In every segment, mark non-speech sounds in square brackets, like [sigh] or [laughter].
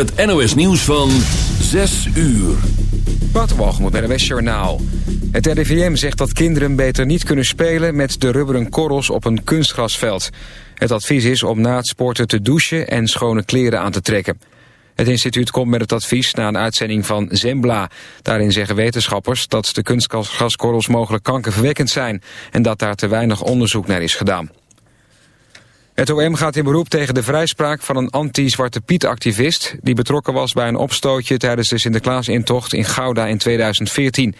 Het NOS nieuws van 6 uur. Waterwalgemoed de West Journaal. Het RIVM zegt dat kinderen beter niet kunnen spelen met de rubberen korrels op een kunstgrasveld. Het advies is om na het sporten te douchen en schone kleren aan te trekken. Het instituut komt met het advies na een uitzending van Zembla. Daarin zeggen wetenschappers dat de kunstgraskorrels mogelijk kankerverwekkend zijn... en dat daar te weinig onderzoek naar is gedaan. Het OM gaat in beroep tegen de vrijspraak van een anti-Zwarte Piet-activist... die betrokken was bij een opstootje tijdens de Sinterklaasintocht in Gouda in 2014.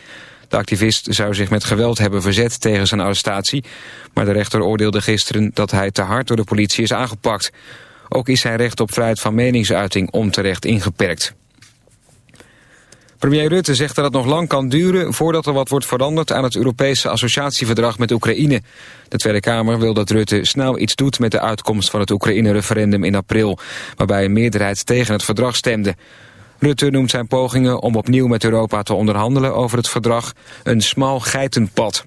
De activist zou zich met geweld hebben verzet tegen zijn arrestatie... maar de rechter oordeelde gisteren dat hij te hard door de politie is aangepakt. Ook is zijn recht op vrijheid van meningsuiting onterecht ingeperkt. Premier Rutte zegt dat het nog lang kan duren voordat er wat wordt veranderd aan het Europese associatieverdrag met Oekraïne. De Tweede Kamer wil dat Rutte snel iets doet met de uitkomst van het Oekraïne-referendum in april, waarbij een meerderheid tegen het verdrag stemde. Rutte noemt zijn pogingen om opnieuw met Europa te onderhandelen over het verdrag een smal geitenpad.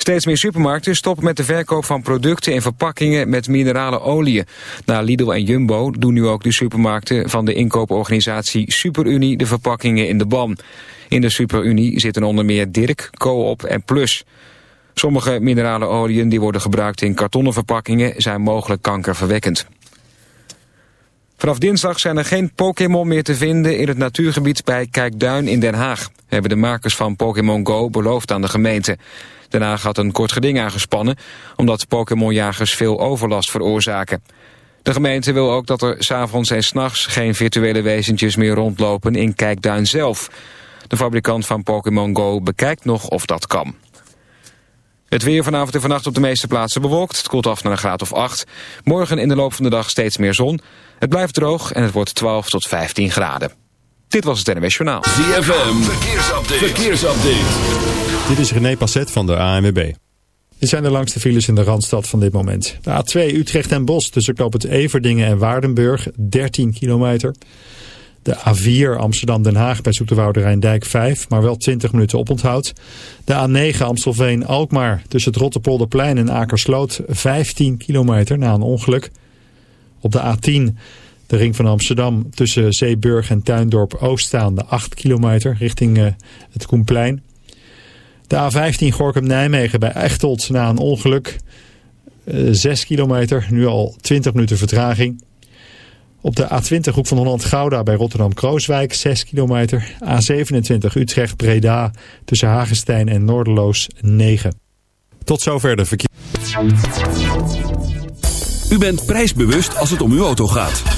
Steeds meer supermarkten stoppen met de verkoop van producten en verpakkingen met minerale oliën. Na Lidl en Jumbo doen nu ook de supermarkten van de inkooporganisatie Superunie de verpakkingen in de ban. In de Superunie zitten onder meer Dirk, Coop en Plus. Sommige minerale oliën die worden gebruikt in kartonnen verpakkingen zijn mogelijk kankerverwekkend. Vanaf dinsdag zijn er geen Pokémon meer te vinden in het natuurgebied bij Kijkduin in Den Haag. Hebben de makers van Pokémon Go beloofd aan de gemeente. Haag had een kort geding aangespannen... omdat Pokémonjagers veel overlast veroorzaken. De gemeente wil ook dat er s'avonds en s'nachts... geen virtuele wezentjes meer rondlopen in Kijkduin zelf. De fabrikant van Pokémon Go bekijkt nog of dat kan. Het weer vanavond en vannacht op de meeste plaatsen bewolkt. Het koelt af naar een graad of 8. Morgen in de loop van de dag steeds meer zon. Het blijft droog en het wordt 12 tot 15 graden. Dit was het NWS Journaal. ZFM, verkeersupdate. verkeersupdate. Dit is René Passet van de ANWB. Dit zijn de langste files in de Randstad van dit moment. De A2 Utrecht en Bos tussen knoop het Everdingen en Waardenburg, 13 kilometer. De A4 Amsterdam-Den Haag bij Zoeterwoude Rijndijk 5, maar wel 20 minuten oponthoud. De A9 Amstelveen-Alkmaar tussen het Rotterpolderplein en Akersloot 15 kilometer na een ongeluk. Op de A10 de ring van Amsterdam tussen Zeeburg en Tuindorp Ooststaande 8 kilometer richting uh, het Koenplein. De A15 Gorkum-Nijmegen bij Echteld na een ongeluk. Uh, eh, 6 kilometer, nu al 20 minuten vertraging. Op de A20 Hoek van Holland-Gouda bij Rotterdam-Krooswijk 6 kilometer. A27 Utrecht-Breda tussen Hagestein en Noorderloos 9. Tot zover de verkeer. U bent prijsbewust als het om uw auto gaat.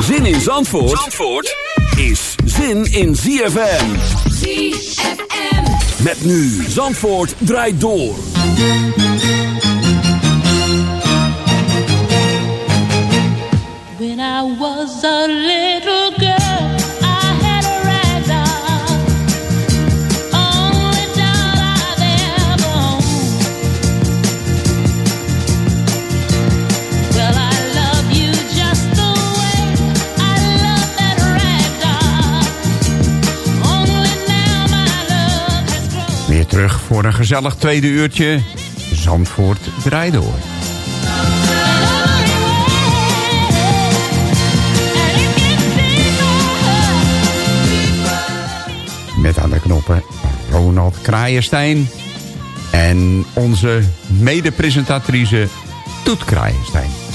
Zin in Zandvoort, Zandvoort is zin in ZFM. ZFM. Met nu Zandvoort draait door. When I was a little girl, terug voor een gezellig tweede uurtje. Zandvoort draait door. Met aan de knoppen Ronald Kraaienstein. En onze mede-presentatrice Toet Kraaienstein.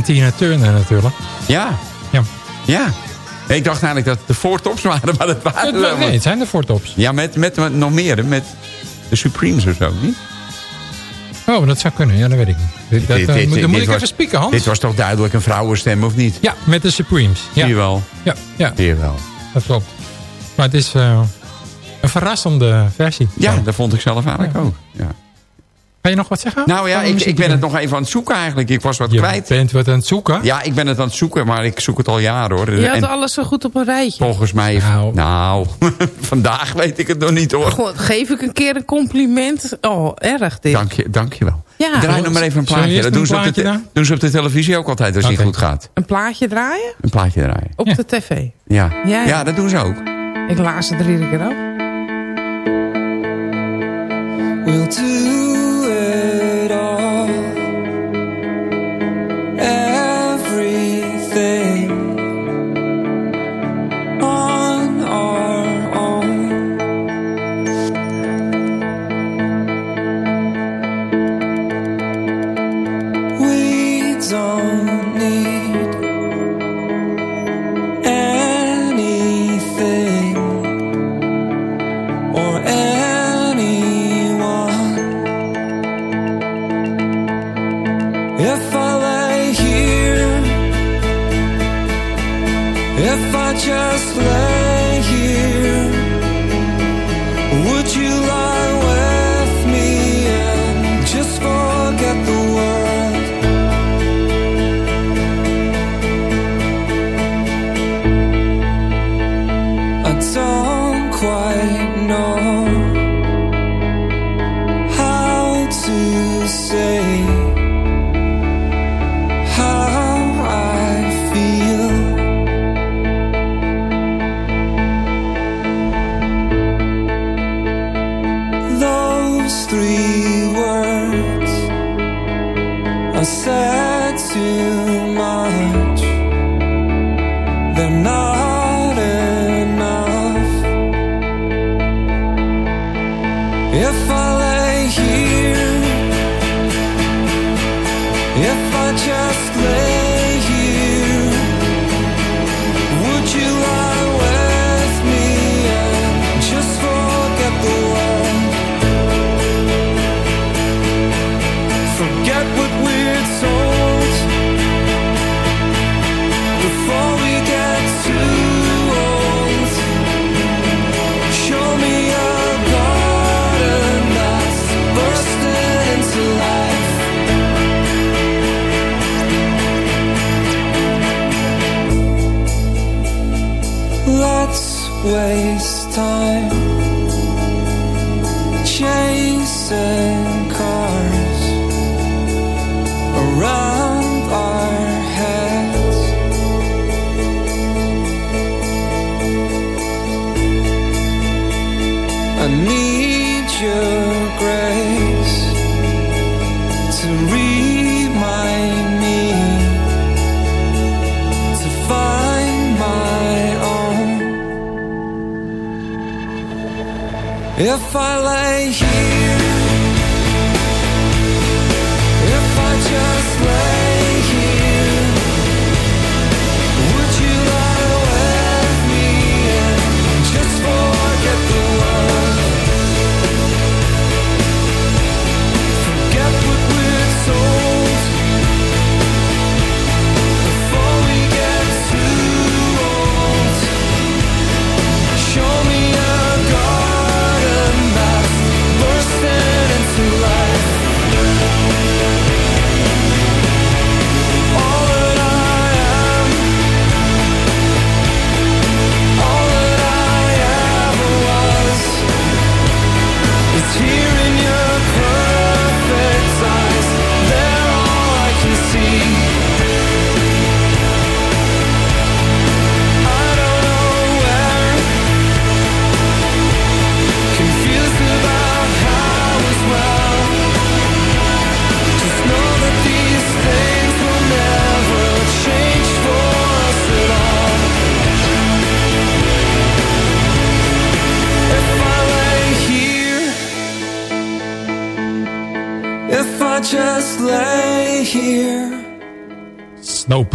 En Tina Turner natuurlijk. Ja, Ja. ja. Ik dacht eigenlijk dat het de Four Tops waren, maar dat waren Het- nee, het zijn de Four Tops. Ja, met, met, met nog meer, met de Supremes of zo, niet? Oh, dat zou kunnen. Ja, dat weet ik niet. Dat, Dit- eh, dit- moet- dit dan moet ik was- even spieken, Hans. Dit was toch duidelijk een vrouwenstem, of niet? Ja, met de Supremes. Ja, je wel. ja, ja je wel. dat klopt. Maar het is eh, een verrassende versie. Ja, dat vond ik zelf eigenlijk ook. Ja. Kan je nog wat zeggen? Nou ja, ik, ben het nog even aan het zoeken eigenlijk. Ik was wat Je kwijt. bent wat aan het zoeken. Ja, ik ben het aan het zoeken, maar ik zoek het al jaren hoor. Je had En alles zo goed op een rijtje. volgens mij... Nou. Nou, [laughs] vandaag weet ik het nog niet hoor. God, geef ik een keer een compliment. Oh, erg dit. Dank je, dank je wel. Ja. Draai nog maar even een plaatje. Dat doen ze, op de, doen ze op de televisie ook altijd als het niet goed gaat. Een plaatje draaien? Een plaatje draaien. Op Ja. de tv. Ja. Ja, Ja, ja. dat doen ze ook. Ik laat ze drie keer op. We'll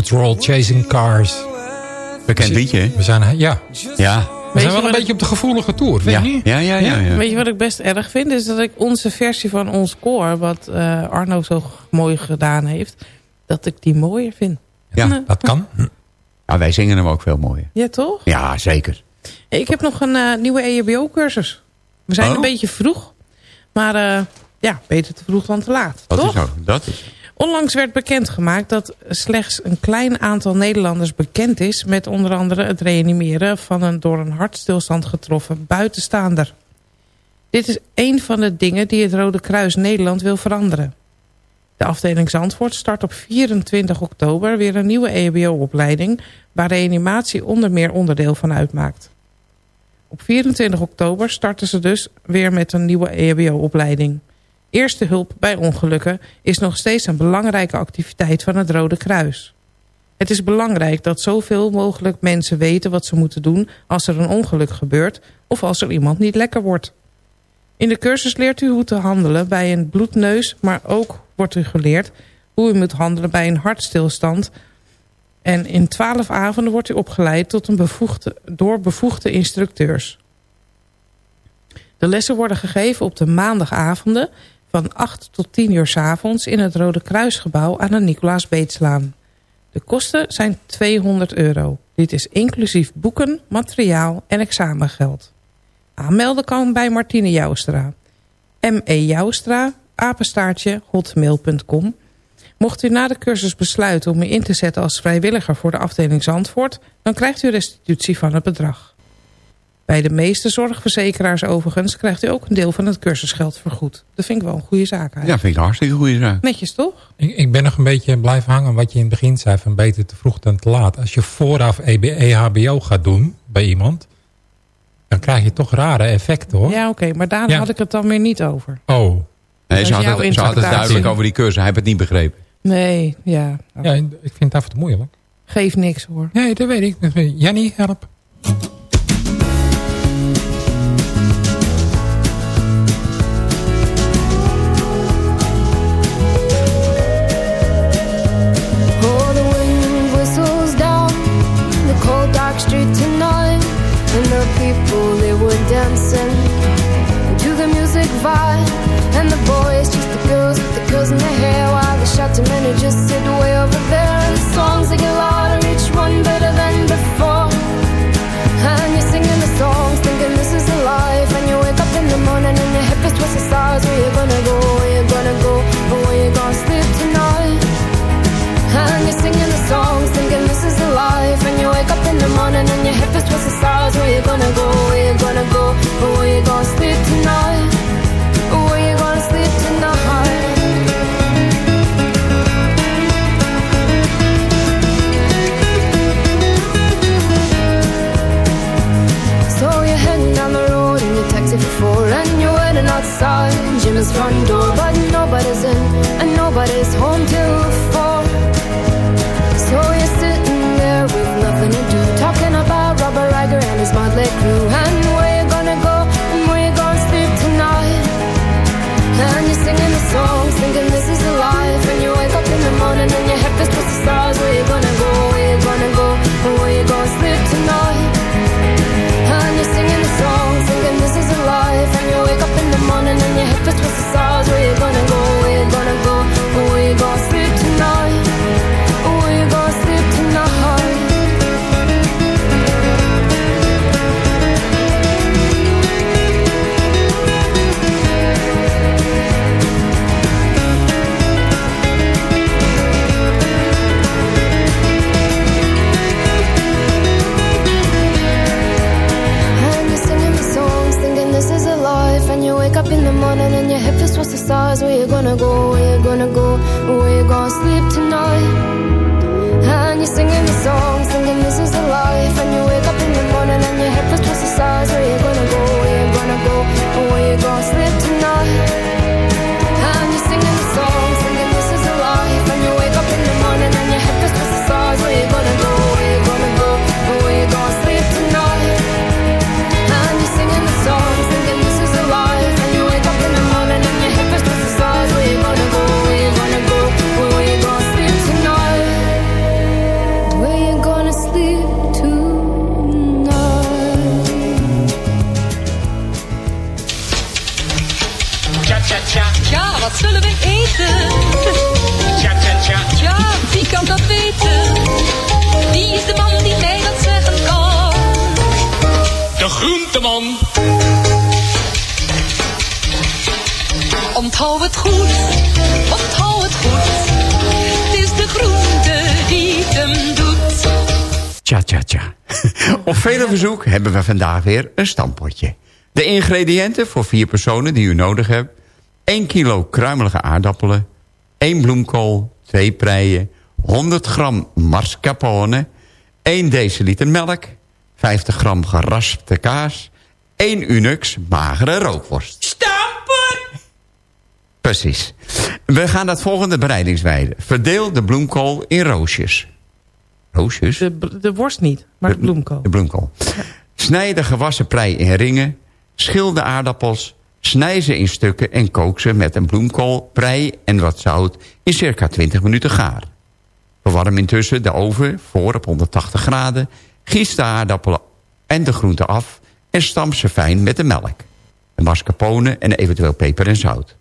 Patrol, Chasing Cars. Bekend liedje, hè? We zijn, ja, Ja. we zijn wel een beetje op de gevoelige tour, weet je niet? Ja, ja, ja. ja. Weet je wat ik best erg vind? Is dat ik onze versie van ons koor, wat eh, Arno zo mooi gedaan heeft, dat ik die mooier vind. Ja. Dat kan. [laughs] Ja, wij zingen hem ook veel mooier. Ja, toch? Ja, zeker. Ik heb nog een eh, nieuwe EHBO-cursus. We zijn Oh. een beetje vroeg. Maar eh, ja, beter te vroeg dan te laat. Dat toch? is ook. Dat is. Onlangs werd bekendgemaakt dat slechts een klein aantal Nederlanders bekend is... met onder andere het reanimeren van een door een hartstilstand getroffen buitenstaander. Dit is een van de dingen die het Rode Kruis Nederland wil veranderen. De afdeling Zandvoort start op 24 oktober weer een nieuwe EHBO-opleiding... waar reanimatie onder meer onderdeel van uitmaakt. Op 24 oktober starten ze dus weer met een nieuwe EHBO-opleiding. Eerste hulp bij ongelukken is nog steeds een belangrijke activiteit van het Rode Kruis. Het is belangrijk dat zoveel mogelijk mensen weten wat ze moeten doen als er een ongeluk gebeurt of als er iemand niet lekker wordt. In de cursus leert u hoe te handelen bij een bloedneus, maar ook wordt u geleerd hoe u moet handelen bij een hartstilstand. En in twaalf avonden wordt u opgeleid tot een bevoegde, door bevoegde instructeurs. De lessen worden gegeven op de maandagavonden van 8 tot 10 uur 's avonds in het Rode Kruisgebouw aan de Nicolaas Beetslaan. De kosten zijn 200 euro. Dit is inclusief boeken, materiaal en examengeld. Aanmelden kan bij Martine Joustra. M.E. Joustra, apenstaartje, hotmail.com. Mocht u na de cursus besluiten om u in te zetten als vrijwilliger voor de afdeling Zandvoort... dan krijgt u restitutie van het bedrag. Bij de meeste zorgverzekeraars overigens krijgt u ook een deel van het cursusgeld vergoed. Dat vind ik wel een goede zaak Ja, vind ik een hartstikke goede zaak. Netjes toch? Ik, ik ben nog een beetje blijven hangen wat je in het begin zei van beter te vroeg dan te laat. Als je vooraf E EHBO gaat doen bij iemand, dan krijg je toch rare effecten hoor. Ja, oké, maar daar Ja. had ik het dan weer niet over. Oh, Nee, ze had, het, ze had het duidelijk over die cursus. Hij heeft het niet begrepen. Nee, ja. ja, ik vind het af en toe moeilijk. Geef niks hoor. Nee, dat weet ik. Dat weet ik. Jannie, help. The shouting men just sit way over there, and the songs they get louder, each one better than before. And you're singing the songs, thinking this is a life. And you wake up in the morning and your hip is twisted stars. Where you gonna go? Where you gonna go? Or where you gonna sleep tonight? And you're singing the songs, thinking this is a life. And you wake up in the morning and your hip is twisted stars. Where you gonna go? Where you gonna go? Eten. Tja, tja, tja. Ja, wie kan dat weten? Wie is de man die mij dat zeggen kan? De groenteman. Onthoud het goed, onthoud het goed. Het is de groente die het hem doet. Tja, tja, tja. [laughs] Op vele verzoek hebben we vandaag weer een stampotje. De ingrediënten voor vier personen die u nodig hebt. 1 kilo kruimelige aardappelen. 1 bloemkool, 2 preien. 100 gram mascarpone. 1 deciliter melk. 50 gram geraspte kaas. 1 Unix magere rookworst. Stampen! Precies. We gaan het volgende bereidingswijden. Verdeel de bloemkool in roosjes. Roosjes? De, de worst niet, maar de bloemkool. De bloemkool. Snij de gewassen prei in ringen. Schil de aardappels. Snij ze in stukken en kook ze met een bloemkool, prei en wat zout in circa 20 minuten gaar. Verwarm intussen de oven voor op 180 graden. Gies de aardappelen en de groenten af en stamp ze fijn met de melk. De mascarpone en eventueel peper en zout.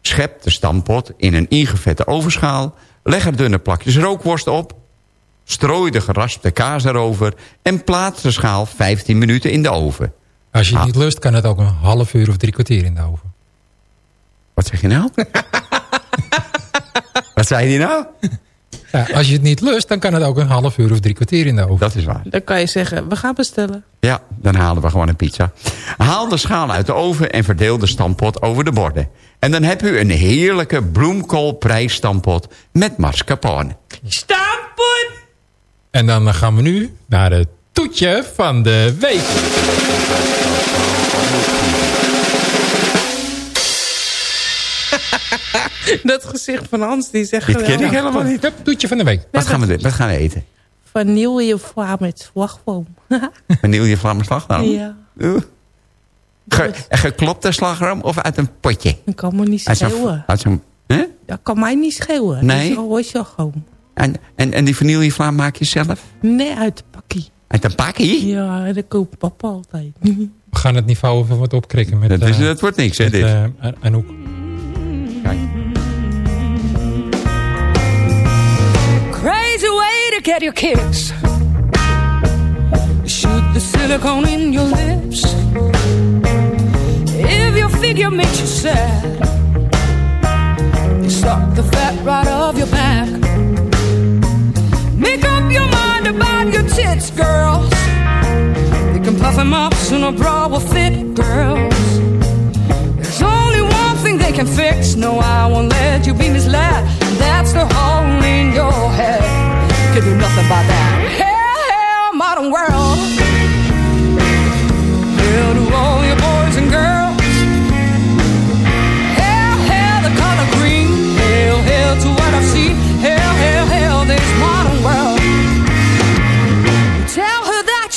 Schep de stampot in een ingevette ovenschaal. Leg er dunne plakjes rookworst op. Strooi de geraspte kaas erover. En plaats de schaal 15 minuten in de oven. Als je het Ah. niet lust, kan het ook een half uur of drie kwartier in de oven. Wat zeg je nou? [laughs] Wat zei hij nou? Ja, als je het niet lust, dan kan het ook een half uur of drie kwartier in de oven. Dat is waar. Dan kan je zeggen, we gaan bestellen. Ja, dan halen we gewoon een pizza. Haal de schaal uit de oven en verdeel de stampot over de borden. En dan heb u een heerlijke bloemkoolprijsstampot met mascarpone. Stampen! En dan gaan we nu naar het toetje van de week. [laughs] Dat gezicht van Hans, die zegt Dit ken ik helemaal niet. Hup, toetje van de week. Wat gaan we doen? Wat gaan we eten? Vanillefoie met slagroom. [laughs] Vanille vlammen slagroom? ja. Ge, geklopte slagroom of uit een potje? dat kan me niet schelen. Uit zo'n hè? Dat kan mij niet schelen. Nee? Dat is gewoon slagroom. En, en, en die vanillevlaam maak je zelf? Nee, uit de pakkie. Uit een pakje? Ja, dat koopt papa altijd. [laughs] We gaan het niveau even wat opkrikken met, Dat, is, eh, dat wordt niks, hè, dit? eh, Anouk. Kijk. Crazy way to get your kicks. Shoot the silicone in your lips. If your figure makes you sad, you suck the fat right off your back. Make up your mind about your tits, girls. You can puff them up so no bra will fit, girls. There's only one thing they can fix. No, I won't let you be misled. That's the hole in your head. Can do nothing about that. Hell, hell, modern world.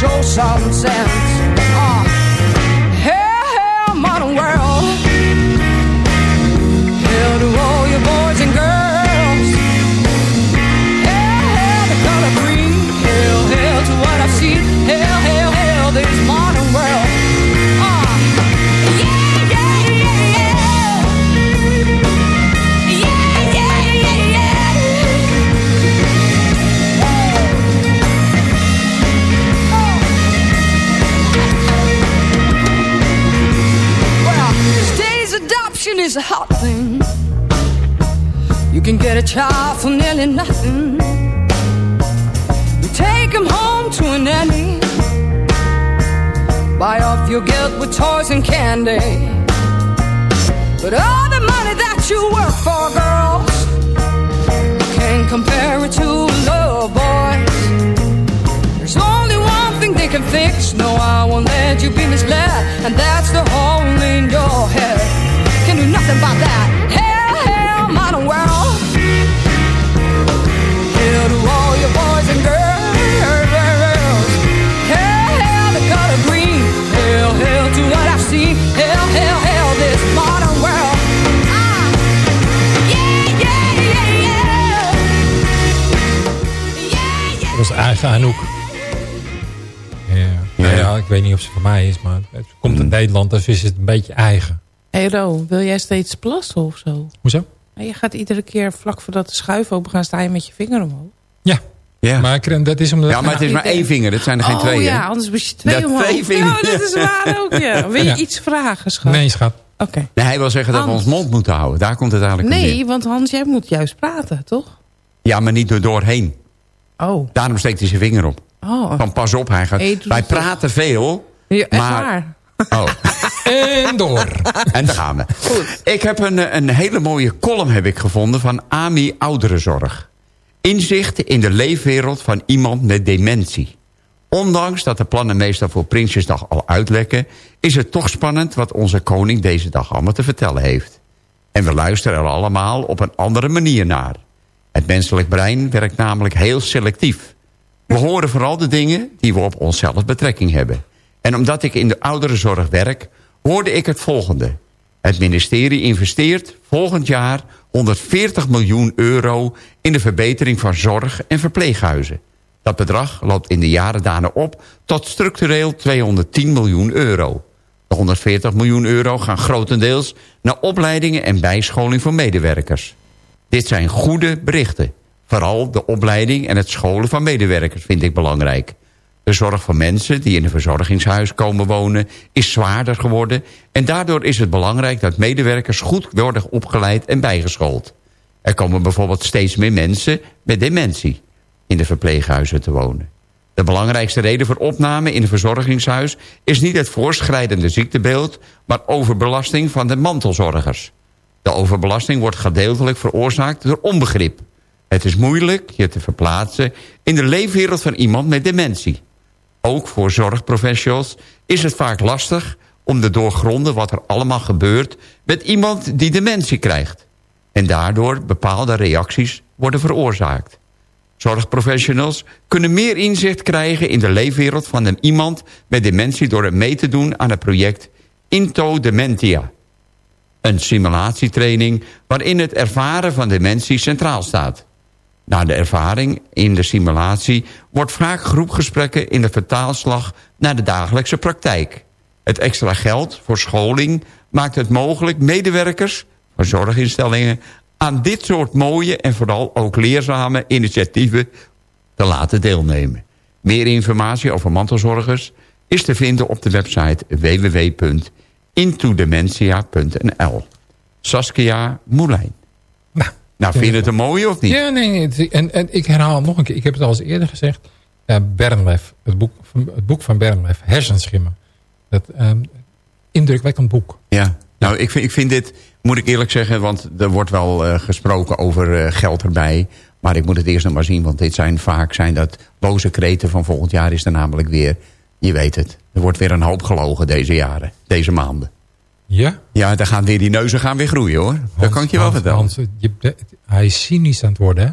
show some sense. Ah. Can get a child for nearly nothing. You take him home to a nanny. Buy off your guilt with toys and candy. But all the money that you work for, girls, can't compare it to love, boys. There's only one thing they can fix. No, I won't let you be misled. And that's the hole in your head. Can do nothing about that. Eigen Anouk. Ja. Nou ja, ik weet niet of ze van mij is, maar het komt uit Nederland, dus is het een beetje eigen. Hé hey Ro, wil jij steeds plassen of zo? Hoezo? Je gaat iedere keer vlak voordat de schuif open gaat, sta je met je vinger omhoog. Ja. Ja. Maar ik- dat is omdat... Ja, maar het is maar één vinger. Dat zijn er geen oh twee, hè? ja, anders moest je twee Ja, omhoog. twee vingers. Ja, dat is waar ook, ja. Wil je Ja. iets vragen, schat? Nee, schat. Oké. Nee, hij wil zeggen dat we ons mond moeten houden. Daar komt het eigenlijk op neer. Nee, want Hans, jij moet juist praten, toch? Ja, maar niet door doorheen. Oh. Daarom steekt hij zijn vinger op. Oh. Van pas op, hij gaat... Wij praten veel. Ja, echt maar... waar. Oh. [laughs] En door. En daar gaan we. Ik heb een, een hele mooie column heb ik gevonden van AMI Ouderenzorg. Inzicht in de leefwereld van iemand met dementie. Ondanks dat de plannen meestal voor Prinsjesdag al uitlekken... is het toch spannend wat onze koning deze dag allemaal te vertellen heeft. En we luisteren er allemaal op een andere manier naar. Het menselijk brein werkt namelijk heel selectief. We horen vooral de dingen die we op onszelf betrekking hebben. En omdat ik in de ouderenzorg werk, hoorde ik het volgende. Het ministerie investeert volgend jaar 140 miljoen euro... in de verbetering van zorg en verpleeghuizen. Dat bedrag loopt in de jaren daarna op tot structureel 210 miljoen euro. De 140 miljoen euro gaan grotendeels naar opleidingen en bijscholing voor medewerkers. Dit zijn goede berichten. Vooral de opleiding en het scholen van medewerkers vind ik belangrijk. De zorg van mensen die in een verzorgingshuis komen wonen is zwaarder geworden... en daardoor is het belangrijk dat medewerkers goed worden opgeleid en bijgeschoold. Er komen bijvoorbeeld steeds meer mensen met dementie in de verpleeghuizen te wonen. De belangrijkste reden voor opname in een verzorgingshuis... is niet het voorschrijdende ziektebeeld... maar overbelasting van de mantelzorgers. De overbelasting wordt gedeeltelijk veroorzaakt door onbegrip. Het is moeilijk je te verplaatsen in de leefwereld van iemand met dementie. Ook voor zorgprofessionals is het vaak lastig om te doorgronden wat er allemaal gebeurt met iemand die dementie krijgt. En daardoor bepaalde reacties worden veroorzaakt. Zorgprofessionals kunnen meer inzicht krijgen in de leefwereld van iemand met dementie door mee te doen aan het project Into Dementia. Een simulatietraining waarin het ervaren van dementie centraal staat. Na de ervaring in de simulatie wordt vaak groepgesprekken in de vertaalslag naar de dagelijkse praktijk. Het extra geld voor scholing maakt het mogelijk medewerkers van zorginstellingen aan dit soort mooie en vooral ook leerzame initiatieven te laten deelnemen. Meer informatie over mantelzorgers is te vinden op de website www.intodementia.nl. Saskia Moulijn. Nou, Nou, vind je het een mooie of niet? Ja, nee, nee, en, en ik herhaal nog een keer. Ik heb het al eens eerder gezegd. Ja, Bernlef, het boek, van- het boek van Bernlef, Hersenschimmen. Dat ehm, indrukwekkend boek. Ja, nou, ik vind, ik vind dit, moet ik eerlijk zeggen... want er wordt wel eh, gesproken over eh, geld erbij... maar ik moet het eerst nog maar zien... want dit zijn vaak zijn dat boze kreten van volgend jaar... is er namelijk weer, je weet het... er wordt weer een hoop gelogen deze jaren, deze maanden. Ja? Ja, dan gaan weer die neuzen gaan weer groeien, hoor. dat kan ik je wel vertellen. Hans, je, hij is cynisch aan het worden, hè?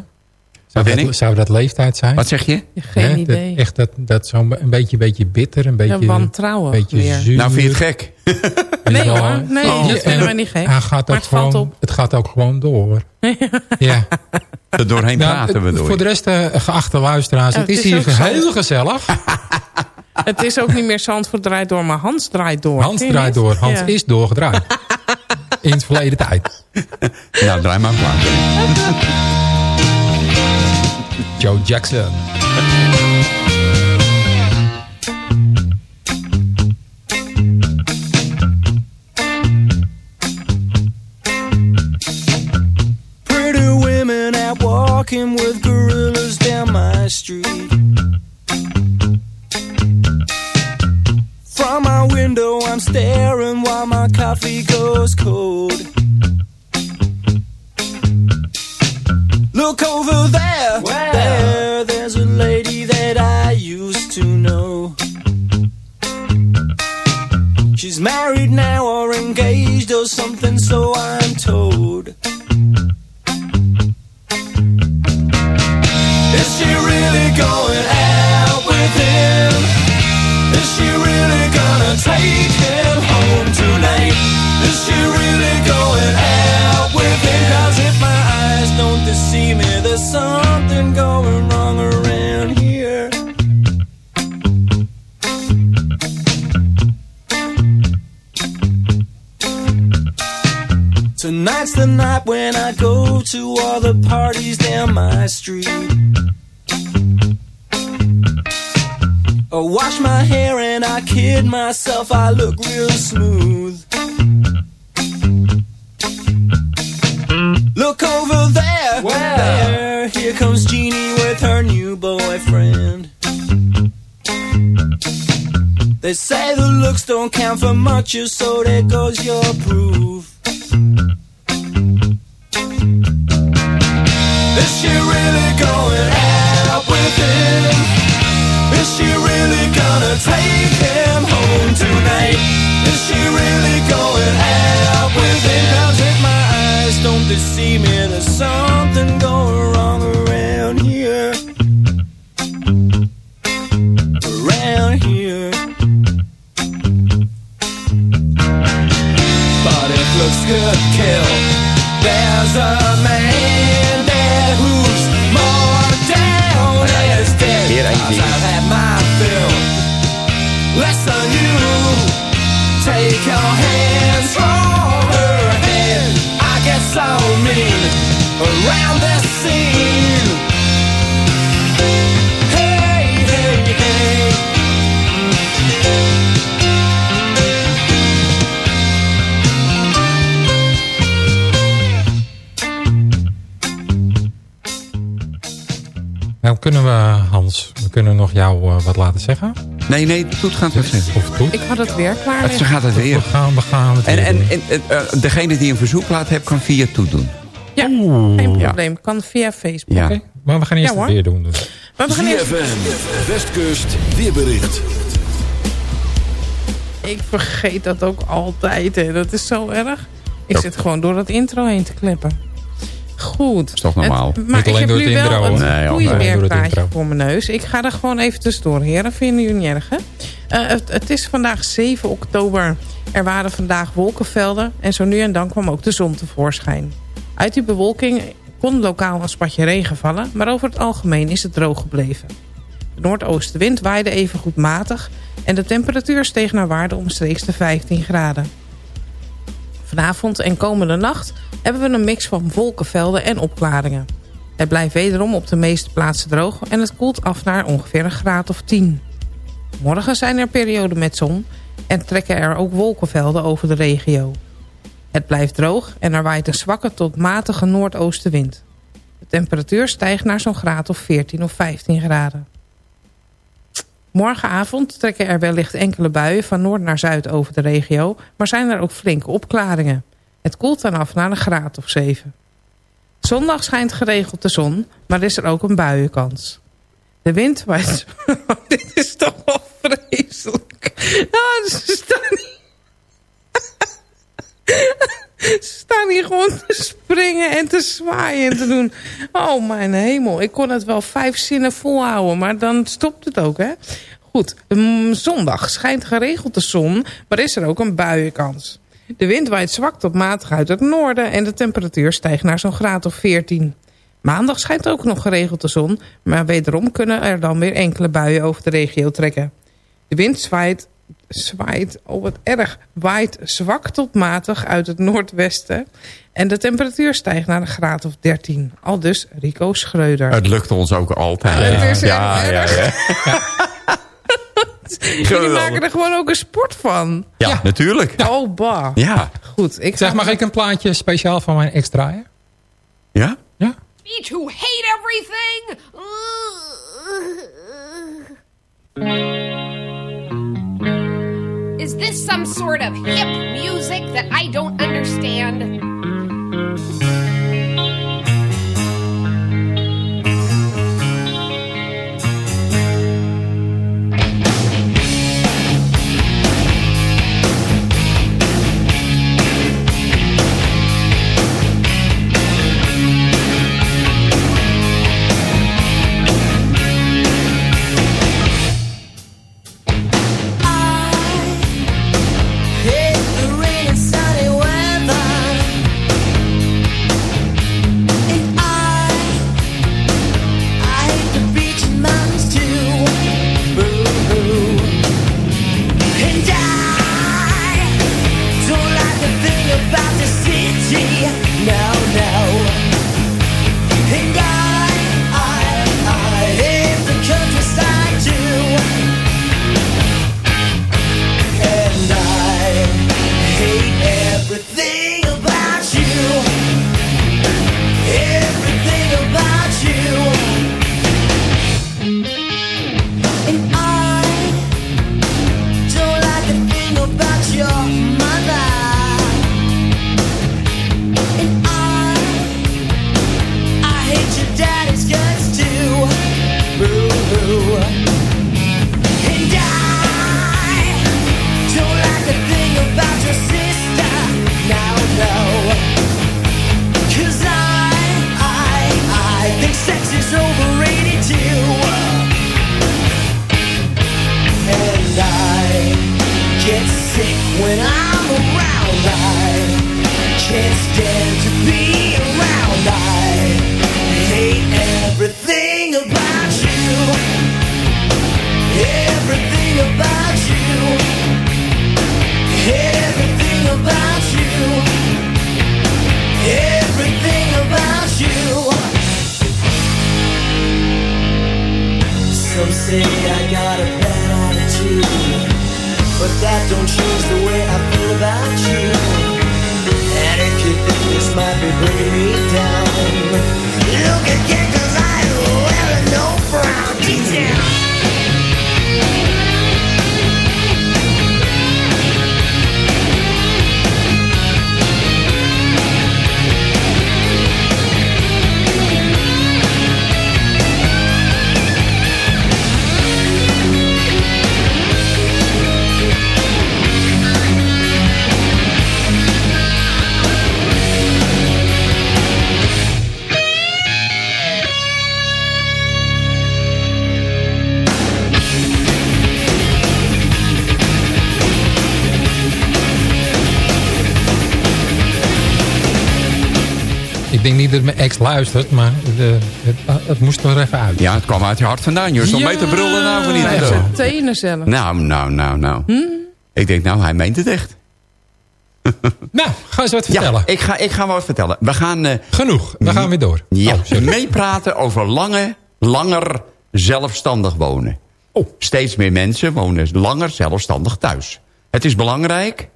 Zou, dat, ik? zou dat leeftijd zijn? Wat zeg je? Geen idee. Dat, echt dat, dat zo'n een beetje, beetje bitter, een beetje, ja, wantrouwen beetje weer. zuur. Nou, vind je het gek? [laughs] Nee hoor, nee, Oh, dat en vinden wij niet gek. Hij gaat het valt gewoon, op. het gaat ook gewoon door. [laughs] ja. Er doorheen Nou, praten we door. voor de rest, eh, geachte luisteraars, Ja, het het is is hier heel gezellig. [laughs] Het is ook niet meer Zandvoort draait door, maar Hans draait door. Hans draait door. Hans Ja. is doorgedraaid. In het verleden tijd. Nou, draai maar klaar. Joe Jackson. Myself, I look real smooth. Look over there, there, here comes Jeannie with her new boyfriend. They say the looks don't count for much, so there goes your proof. Nee, nee, Toet gaat het zeggen. Of. Ik had het weer klaar ze gaat het weer. We gaan, we gaan het En, weer en, en eh, degene die een verzoekplaat heeft, kan via Toet doen. Ja, geen probleem. Kan via Facebook. Ja. Maar we gaan eerst Ja, het weer doen. Dus. Maar we gaan eerst... ZFM, Westkust, weerbericht. Ik vergeet dat ook altijd. Hè. Dat is zo erg. Ik Ja. zit gewoon door dat intro heen te klippen. Goed. Is toch normaal? Het- Niet maar ik alleen heb door nu het wel een. Nee, goede alleen door het weerplaatje intro. voor mijn neus. Ik ga er gewoon even tussendoor, heren. Vinden jullie niet erg, hè? Eh, het, het is vandaag 7 oktober. Er waren vandaag wolkenvelden. En zo nu en dan kwam ook de zon tevoorschijn. Uit die bewolking kon lokaal een spatje regen vallen. Maar over het algemeen is het droog gebleven. De noordoostenwind waaide even goed matig. En de temperatuur steeg naar waarde omstreeks de 15 graden. Vanavond en komende nacht hebben we een mix van wolkenvelden en opklaringen. Het blijft wederom op de meeste plaatsen droog en het koelt af naar ongeveer een graad of 10. Morgen zijn er perioden met zon en trekken er ook wolkenvelden over de regio. Het blijft droog en er waait een zwakke tot matige noordoostenwind. De temperatuur stijgt naar zo'n graad of 14 of 15 graden. Morgenavond trekken er wellicht enkele buien van noord naar zuid over de regio, maar zijn er ook flinke opklaringen. Het koelt dan af naar een graad of 7. Zondag schijnt geregeld de zon, maar is er ook een buienkans. De wind waait... [laughs] Dit is toch wel vreselijk. Ah, staan hier... Ze staan hier gewoon te springen en te zwaaien en te doen. Oh mijn hemel, ik kon het wel vijf zinnen volhouden, maar dan stopt het ook, hè? Goed, zondag schijnt geregeld de zon, maar is er ook een buienkans. De wind waait zwak tot matig uit het noorden en de temperatuur stijgt naar zo'n graad of 14. Maandag schijnt ook nog geregeld de zon, maar wederom kunnen er dan weer enkele buien over de regio trekken. De wind zwaait, zwaait, oh wat erg, waait zwak tot matig uit het noordwesten. En de temperatuur stijgt naar een graad of 13. Al dus Rico Schreuder. Het lukt ons ook altijd. Ja, is ja, ja, [laughs] ja. Jullie maken er gewoon ook een sport van. Ja, natuurlijk. Oh, bah. Ja. Goed, ik Zeg, mag ik een plaatje speciaal van mijn ex draaien? Ja? Ja? Me to hate everything. Is this some sort of hip music that I don't understand? Say I got a bad attitude, but that don't change the way I feel about you. And if you think this might be bringing me down, look again, cause I ain't wearing no brown detail. Dat mijn ex luistert, maar de, het, het moest er even uit. Ja, het kwam uit je hart vandaan. Je stond Ja. mee te brullen nou van niet te zijn tenen zelf. Nou, nou, nou, nou. Hm? Ik denk, nou, hij meent het echt. [laughs] Nou, ga eens wat vertellen. Ja, ik ga, ik ga wel wat vertellen. We gaan... eh, Genoeg, we gaan weer door. Ja, Oh, meepraten over lange, langer zelfstandig wonen. Oh. Steeds meer mensen wonen langer zelfstandig thuis. Het is belangrijk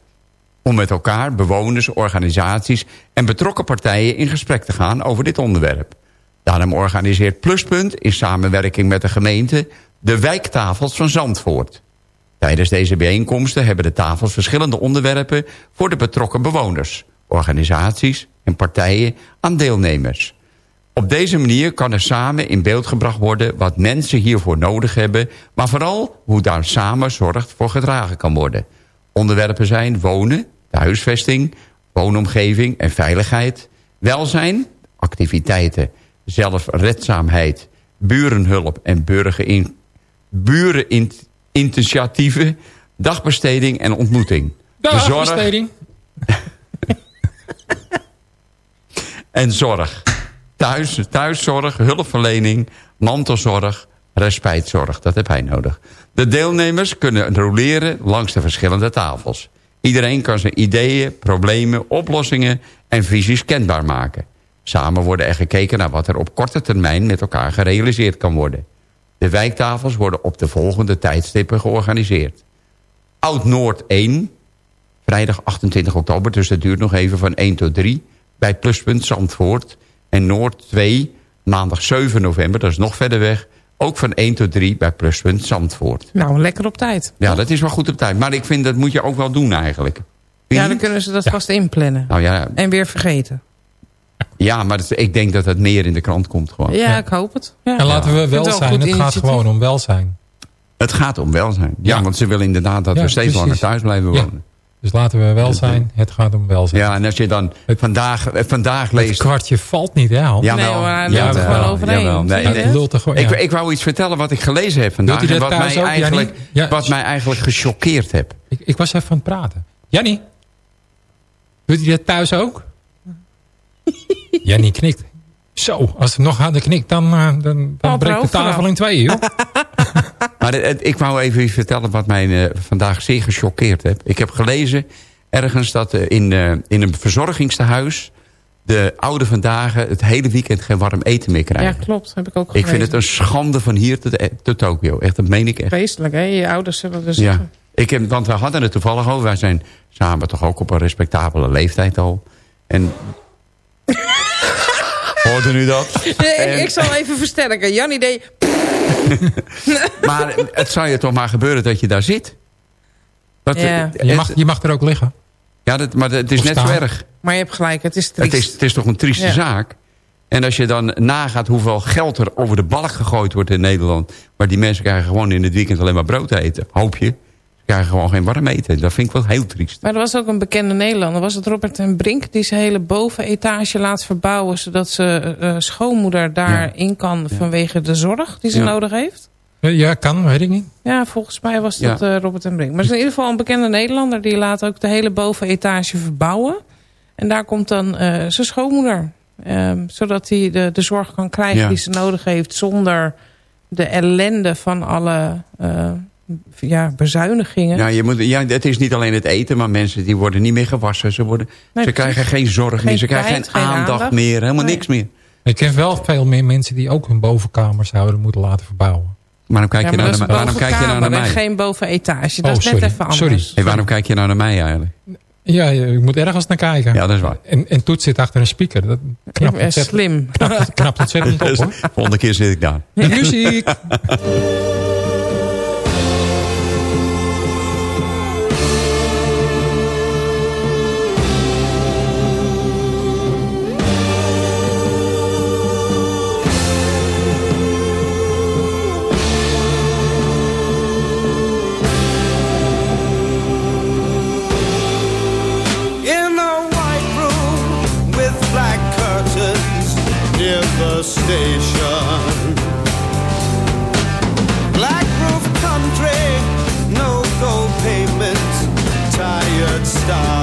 om met elkaar, bewoners, organisaties... en betrokken partijen in gesprek te gaan over dit onderwerp. Daarom organiseert Pluspunt in samenwerking met de gemeente... de wijktafels van Zandvoort. Tijdens deze bijeenkomsten hebben de tafels verschillende onderwerpen... voor de betrokken bewoners, organisaties en partijen aan deelnemers. Op deze manier kan er samen in beeld gebracht worden... wat mensen hiervoor nodig hebben... maar vooral hoe daar samen zorg voor gedragen kan worden. Onderwerpen zijn wonen, de huisvesting... woonomgeving en veiligheid... welzijn, activiteiten, zelfredzaamheid... burenhulp en burgerin, bureninitiatieven... dagbesteding en ontmoeting. Dagbesteding. [laughs] en zorg. Thuis, thuiszorg, hulpverlening, mantelzorg, respijtzorg. Dat heb hij nodig. De deelnemers kunnen roleren langs de verschillende tafels. Iedereen kan zijn ideeën, problemen, oplossingen en visies kenbaar maken. Samen worden er gekeken naar wat er op korte termijn met elkaar gerealiseerd kan worden. De wijktafels worden op de volgende tijdstippen georganiseerd. Oud-Noord 1, vrijdag 28 oktober, dus dat duurt nog even van 1 tot 3... bij Pluspunt Zandvoort. En Noord 2, maandag 7 november, dat is nog verder weg... ook van 1 tot 3 bij Pluspunt Zandvoort. Nou, lekker op tijd. Ja, dat is wel goed op tijd. Maar ik vind dat moet je ook wel doen eigenlijk. Ja, dan kunnen ze dat vast inplannen. Nou ja, En weer vergeten. ja maar dat- ik denk dat het meer in de krant komt gewoon. Ja, ik hoop het. Ja. En laten we wel het zijn. Het gaat gewoon om welzijn. Het gaat om welzijn. Ja, Ja. want ze willen inderdaad dat Ja, we steeds precies. langer thuis blijven Ja. wonen. Dus laten we wel zijn. Het gaat om welzijn. Ja, en als je dan vandaag, eh, vandaag Het leest... kwartje valt niet, hè? Hans? Nee, hoor, hij lult er gewoon overheen. jawel. Nee, Zie je nee. Het lult er gewoon, Ik, ja. ik wou iets vertellen wat ik gelezen heb vandaag. En wat mij, ook, eigenlijk? Ja. wat mij eigenlijk gechoqueerd heb. Ik, ik was even aan het praten. Jannie? Doet hij dat thuis ook? Jannie knikt. Zo, als hij nog harder knikt, dan, eh, dan, dan breekt de tafel in tweeën, joh. [laughs] Maar het- ik wou even vertellen wat mij eh, vandaag zeer gechoqueerd heb. Ik heb gelezen ergens dat eh, in, eh, in een verzorgingstehuis... de ouden vandaag het hele weekend geen warm eten meer Ja, krijgen. klopt. Heb ik ook ik gelezen. vind het een schande van hier tot, tot Tokio. Echt, dat meen ik echt. Vreselijk, hè? Je ouders zullen dus... Ja. Ik heb, want we hadden het toevallig over. Wij zijn samen toch ook op een respectabele leeftijd al. En... [laughs] Hoorde u dat? Nee, ik, En- ik zal even versterken. Jannie deed... [laughs] Maar het zou je toch maar gebeuren dat je daar zit? Dat, Ja. Je mag, je mag er ook liggen. Ja, dat, maar het is Of net zo erg. Maar je hebt gelijk, het is triest. Het is, het is toch een trieste Ja. zaak. En als je dan nagaat hoeveel geld er over de balk gegooid wordt in Nederland... maar die mensen krijgen gewoon in het weekend alleen maar brood te eten. Hoop je. Krijgen gewoon geen warm eten. Dat vind ik wel heel triest. Maar er was ook een bekende Nederlander. Was het Robert ten Brink die zijn hele bovenetage laat verbouwen... zodat ze eh, schoonmoeder daarin kan vanwege de zorg die ze Ja. nodig heeft? Eh, Ja, kan, weet ik niet. Ja, volgens mij was Ja. dat eh, Robert ten Brink. Maar het is in ieder geval een bekende Nederlander... die laat ook de hele bovenetage verbouwen. En daar komt dan eh, zijn schoonmoeder. Ehm, zodat hij de, de zorg kan krijgen Ja. die ze nodig heeft... zonder de ellende van alle eh, ja, bezuinigingen. Ja, je moet, ja, het is niet alleen het eten, maar mensen die worden niet meer gewassen. Ze, worden, Nee, ze krijgen geen zorg meer, ze krijgen tijd, geen aandacht, aandacht. meer, helemaal Nee. niks meer. Ik ken wel veel meer mensen die ook hun bovenkamer zouden moeten laten verbouwen. Waarom kijk, Ja, je, maar nou naar, waarom kijk je nou naar mij? en geen bovenetage. Dat Oh, is net sorry. even anders. Sorry. Hey, waarom kijk je nou naar mij eigenlijk? Ja, je moet ergens naar kijken. Ja, dat is waar. En, en Toet zit achter een speaker. Dat knapt Ja, slim. knapt, knapt [laughs] ontzettend op hoor. Volgende keer zit ik daar. De muziek. [laughs] station. Black roof country, no gold pavement, tired starlings.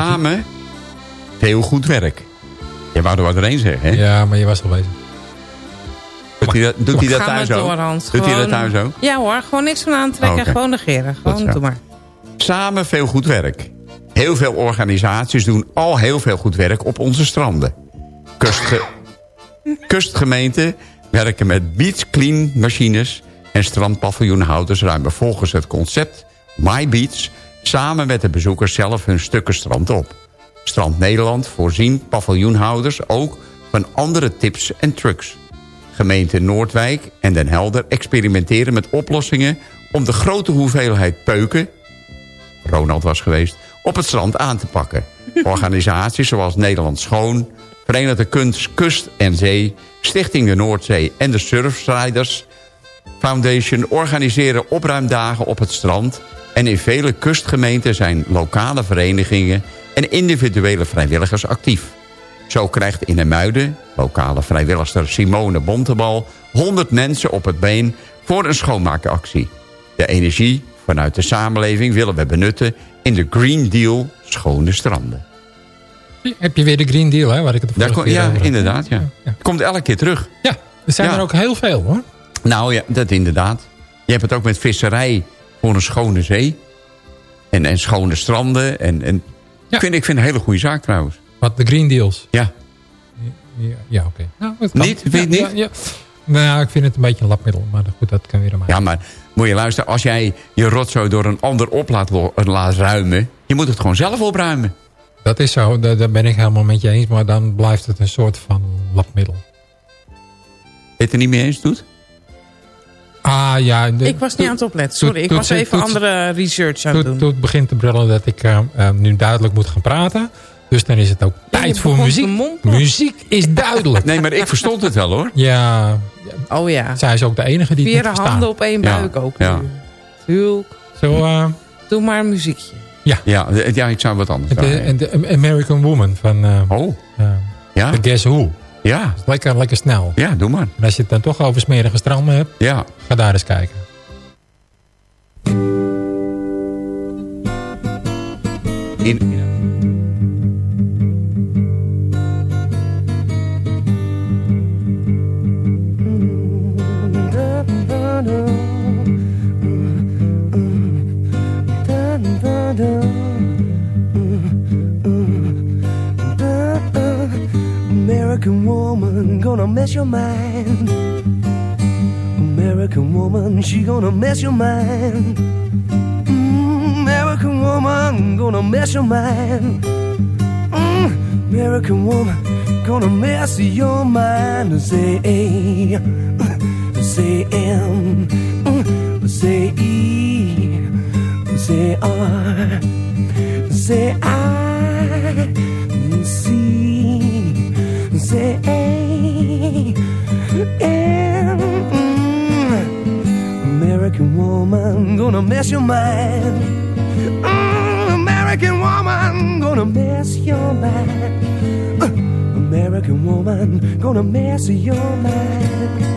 Samen veel goed werk. Je wou er wat doorheen zeggen, hè? Ja, maar je was al bezig. Doet hij dat, doet hij dat Ga thuis ook? door, Hans. Doet hij dat Gewoon- thuis ook? Ja hoor, gewoon niks van aantrekken. Oké. Gewoon negeren. Gewoon doe maar. Samen veel goed werk. Heel veel organisaties doen al heel veel goed werk op onze stranden. Kustge [laughs] Kustgemeenten werken met beach clean machines... en strandpaviljoenhouders ruimen volgens het concept My Beach... samen met de bezoekers zelf hun stukken strand op. Strand Nederland voorzien paviljoenhouders ook van andere tips en trucs. Gemeente Noordwijk en Den Helder experimenteren met oplossingen... om de grote hoeveelheid peuken Ronald was geweest, op het strand aan te pakken. Organisaties zoals Nederland Schoon, Verenigde Kunst, Kust en Zee... Stichting de Noordzee en de Surfstriders Foundation organiseren opruimdagen op het strand... en in vele kustgemeenten zijn lokale verenigingen... en individuele vrijwilligers actief. Zo krijgt in de Muiden, lokale vrijwilligster Simone Bontebal... 100 mensen op het been voor een schoonmaakactie. De energie vanuit de samenleving willen we benutten... in de Green Deal Schone Stranden. Heb je weer de Green Deal, hè? Waar ik het de Daar vorige kom- ja, over inderdaad. Ja. Komt elke keer terug. Ja, er zijn Ja. er ook heel veel, hoor. Nou ja, dat inderdaad. Je hebt het ook met visserij voor een schone zee. En, en schone stranden. En, en ik, vind, ik vind het een hele goede zaak trouwens. Wat, de Green Deals? Ja. Ja, ja oké. Nou, het kan. Niet? Vind je het Ja, niet? Ja, ja. Nou, ik vind het een beetje een lapmiddel. Maar goed, dat kan weer aan. Ja, maar moet je luisteren. Als jij je rotzooi door een ander op laat, lo- laat ruimen... je moet het gewoon zelf opruimen. Dat is zo, daar, daar ben ik helemaal met je eens. Maar dan blijft het een soort van lapmiddel. Het er niet mee eens doet? Ah ja. de- Ik was niet aan het opletten. Sorry, ik was even andere research aan het doen. toen het begint te brullen dat ik eh, eh, nu duidelijk moet gaan praten. Dus dan is het ook tijd voor muziek. Muziek is duidelijk. Nee, maar ik verstond het wel hoor. Ja, Oh ja. zij is ook de enige die het Vier verstaan. handen op één Ja, buik ook. ja. Hulk. Zo, eh, Doe maar een muziekje. Ja, de- ja ik zou wat anders de, de, American Woman van Oh, ja. de Guess Who. Ja, Lekker, lekker snel. ja, doe maar. En als je het dan toch over smerige stranden hebt, Ja. ga daar eens kijken. In, American woman gonna mess your mind. American woman, she gonna mess your mind. Mm, American woman gonna mess your mind. Mm, American woman gonna mess your mind. Say A, say M, mm, say E, say R, say I, gonna mess your mind. Mm, American woman gonna mess your mind. Uh, American woman gonna mess your mind.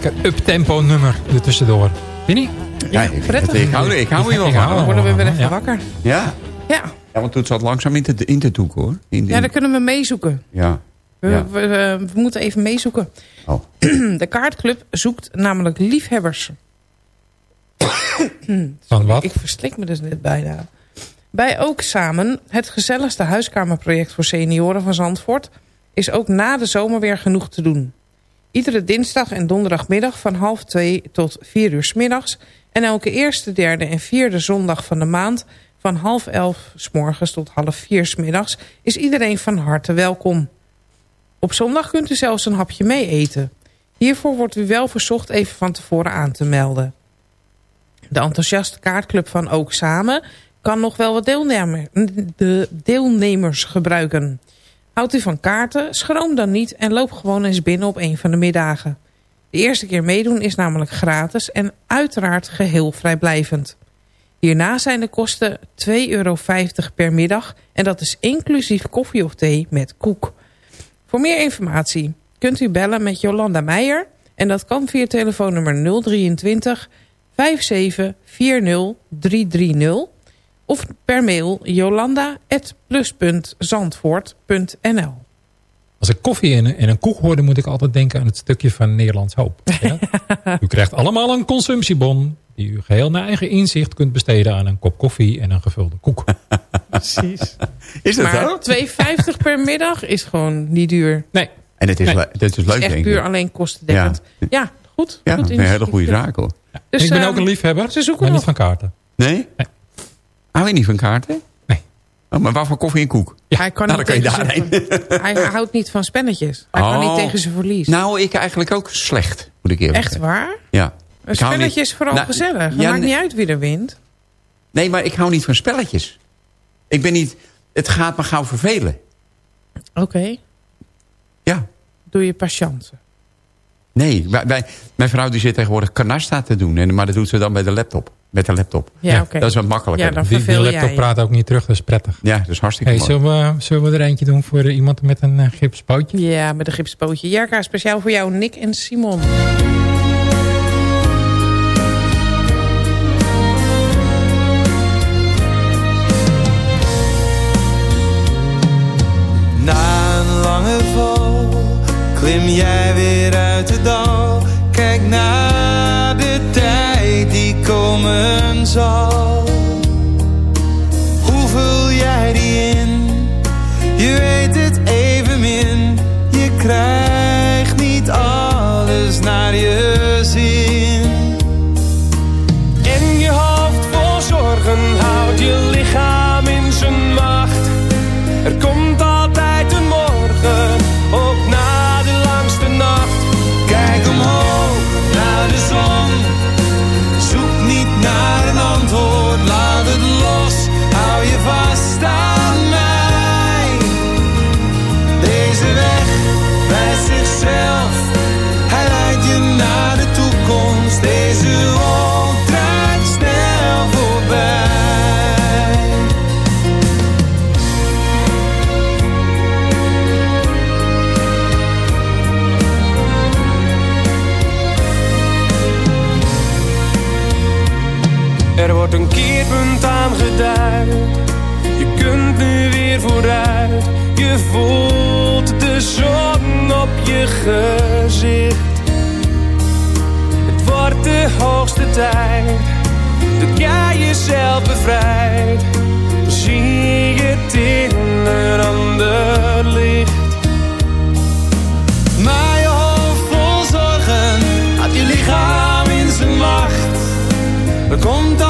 Uptempo nummer er tussendoor. Vind je niet? Ja, ik, prettig. ik, hou, ik hou hier wel Ik van. Dan worden we weer even Ja. wakker. Ja. Ja. ja, want het zat langzaam in te, in te doeken hoor. In, ja, dan kunnen we meezoeken. ja. We, Ja. we, we- we moeten even meezoeken. Oh. [clears throat] De kaartclub zoekt namelijk liefhebbers. [coughs] Van wat? Ik verslik me dus net bijna. Bij Ook Samen, het gezelligste huiskamerproject voor senioren van Zandvoort... is ook na de zomer weer genoeg te doen. Iedere dinsdag en donderdagmiddag van half twee tot vier uur 's middags... en elke eerste, derde en vierde zondag van de maand... van half elf s morgens tot half vier 's middags... is iedereen van harte welkom. Op zondag kunt u zelfs een hapje mee eten. Hiervoor wordt u wel verzocht even van tevoren aan te melden. De enthousiaste kaartclub van Ook Samen kan nog wel wat deelnemer, de deelnemers gebruiken. Houdt u van kaarten, schroom dan niet en loop gewoon eens binnen op een van de middagen. De eerste keer meedoen is namelijk gratis en uiteraard geheel vrijblijvend. Hierna zijn de kosten 2,50 euro per middag en dat is inclusief koffie of thee met koek. Voor meer informatie kunt u bellen met Jolanda Meijer en dat kan via telefoonnummer 023 57 40 330 of per mail jolanda.plus.zandvoort.nl Als ik koffie en, en een koek hoorde, moet ik altijd denken aan het stukje van Nederlands Hoop. [laughs] Ja? u krijgt allemaal een consumptiebon die u geheel naar eigen inzicht kunt besteden aan een kop koffie en een gevulde koek. [laughs] Precies. Is dat Maar zo? 2,50 per middag is gewoon niet duur. Nee. En het is, Nee. le- het is leuk Echt denk ik. puur alleen kostendekkend. Ja, goed. Ja, goed een hele goede zaak hoor. Dus, ik ben ehm, ook een liefhebber, ze zoeken maar nog. niet van kaarten. Nee? Nee. Hou je niet van kaarten? Nee. Oh, maar waarvoor koffie en koek? Hij, kan Nou, niet dan kan je tegen zijn- hij houdt niet van spelletjes. Hij kan Oh. niet tegen zijn verlies. Nou, ik eigenlijk ook slecht, moet ik eerlijk Echt zeggen. waar? Ja. Een spelletje is vooral Nou, gezellig. Het ja, maakt niet uit wie er wint. Nee, maar ik hou niet van spelletjes. Ik ben niet... Het gaat me gauw vervelen. Oké. Ja. Doe je patiënten. Nee, wij, wij- mijn vrouw die zit tegenwoordig canasta te doen. En, maar dat doet ze dan bij de laptop. Met de laptop. Ja, oké. Dat is wat makkelijker. Ja, dan Die, die laptop jij. praat ook niet terug, dat is prettig. Ja, dat is hartstikke Hey, mooi. zullen, we, zullen we er eentje doen voor eh, iemand met een uh, gipspootje? Ja, met een gipspootje. Jerka, speciaal voor jou, Nick en Simon. Na een lange val klim jij weer uit de dal. Kijk naar zal. Er wordt een keerpunt aangeduid. Je kunt nu weer vooruit. Je voelt de zon op je gezicht. Het wordt de hoogste tijd dat jij jezelf bevrijdt. Zie je het in een ander licht. Maar je hoofd vol zorgen je lichaam in zijn macht. Komt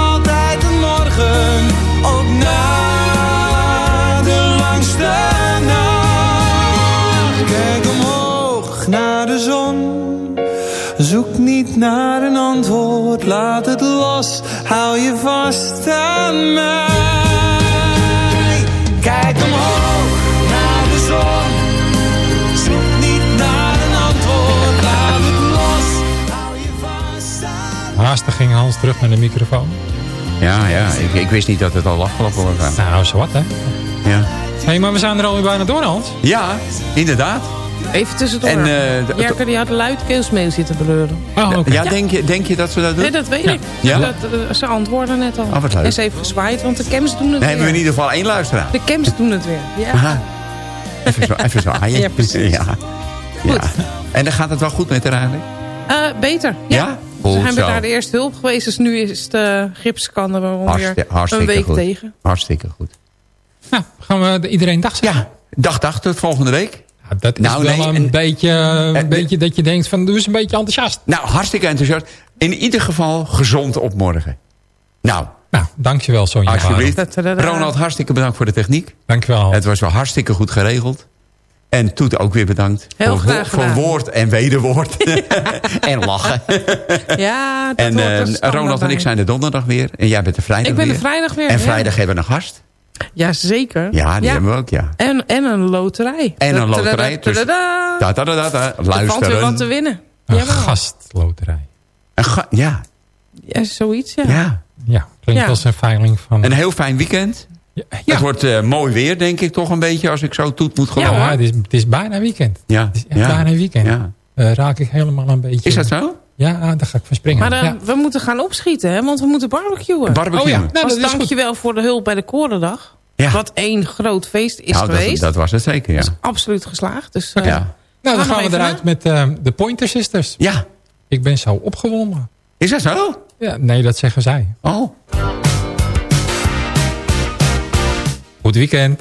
Zoek niet naar een antwoord, laat het los. Hou je vast aan mij. Kijk omhoog naar de zon. Zoek niet naar een antwoord, laat het los. Hou je vast aan Haastig ging Hans terug naar de microfoon. Ja, ja. Ik, ik wist niet dat het al afgelopen was. Nou, zo wat hè. Ja. hey, maar we zijn er alweer bijna door Hans. ja, inderdaad. Even tussendoor. En, eh, d- Jerker die had luidkeels mee zitten bleuren. Oh. Ja, Denk, je, denk je dat ze dat doen? Nee, dat weet Ja. ik. Ja? Dat, eh, ze antwoorden net al. Oh, wat leuk. En ze heeft gezwaaid, want de Kems doen het Dan hebben we weer. in ieder geval één luisteraar. De Kems doen het weer. Ja. Aha. Even, zo, even zwaaien. [laughs] Ja, precies. Ja. Ja. En dan gaat het wel goed met haar eigenlijk? Eh, beter. Ja. Goed zijn met haar de eerste hulp geweest. Dus nu is de gipskan er wel Hartsti- weer een hartstikke week goed. tegen. Hartstikke goed. Nou, gaan we de- iedereen dag zeggen? Ja, dag dag tot volgende week. Ja, dat is Nou, wel nee, een, en- beetje, een beetje dat je denkt van, doe eens een beetje enthousiast. Nou, hartstikke enthousiast. In ieder geval gezond op morgen. Nou, Nou, dankjewel Sonja. alsjeblieft. Ronald, hartstikke bedankt voor de techniek. Dankjewel. Het was wel hartstikke goed geregeld. En Toet ook weer bedankt. Heel voor, graag voor woord en wederwoord. [laughs] en lachen. Ja, dat En eh, Ronald en ik zijn de donderdag weer. En jij bent de vrijdag Ik ben weer. de vrijdag weer. En ja. vrijdag hebben we een gast. Ja, zeker. Ja, die hebben we ook, ja. En, en een loterij. En een loterij, dus-. Da, da, da, da, da. Er valt weer Luisteren. wat te winnen. Een Jawel. gastloterij. Een ga- ja, Ja, zoiets, ja. ja. Ja, klinkt Ja. als een veiling van... Een heel fijn weekend. ja, Het wordt eh, mooi weer, denk ik toch een beetje, als ik zo Toet moet geloven. Ja, het, is, het is bijna weekend. Ja, Het is echt ja, bijna weekend. ja. Eh, raak ik helemaal een beetje... Is dat zo? Ja, daar ga ik van springen. Maar eh, ja. we moeten gaan opschieten, hè, want we moeten barbecuen. Barbecue. Oh ja, nou, dat dankjewel voor de hulp bij de Korendag. Ja. Wat één groot feest is Nou, dat, geweest. dat was het zeker, ja. Dat is absoluut geslaagd. Dus, eh, Ja. Nou, dan Gaan we gaan we even eruit met eh, de Pointer Sisters. ja. Ik ben zo opgewonden. Is dat zo? Ja, nee, dat zeggen zij. Oh. Goed weekend.